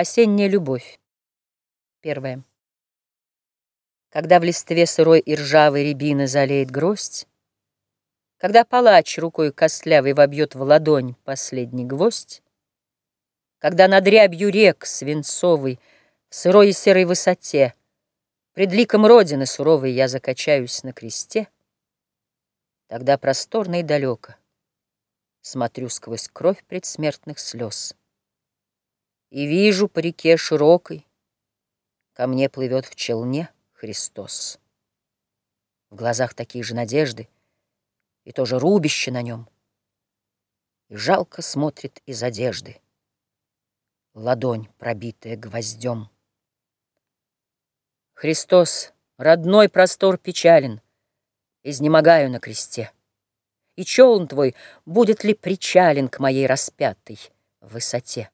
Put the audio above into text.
Осенняя любовь. Первое. Когда в листве сырой и ржавой рябины залеет гроздь, Когда палач рукой костлявой вобьет в ладонь последний гвоздь, Когда над рябью рек свинцовый в сырой и серой высоте Пред ликом Родины суровой я закачаюсь на кресте, Тогда просторно и далеко Смотрю сквозь кровь предсмертных слез. И вижу по реке широкой Ко мне плывет в челне Христос. В глазах такие же надежды, И тоже рубище на нем. И жалко смотрит из одежды Ладонь, пробитая гвоздем. Христос, родной простор печален, Изнемогаю на кресте. И челн твой будет ли причален К моей распятой высоте?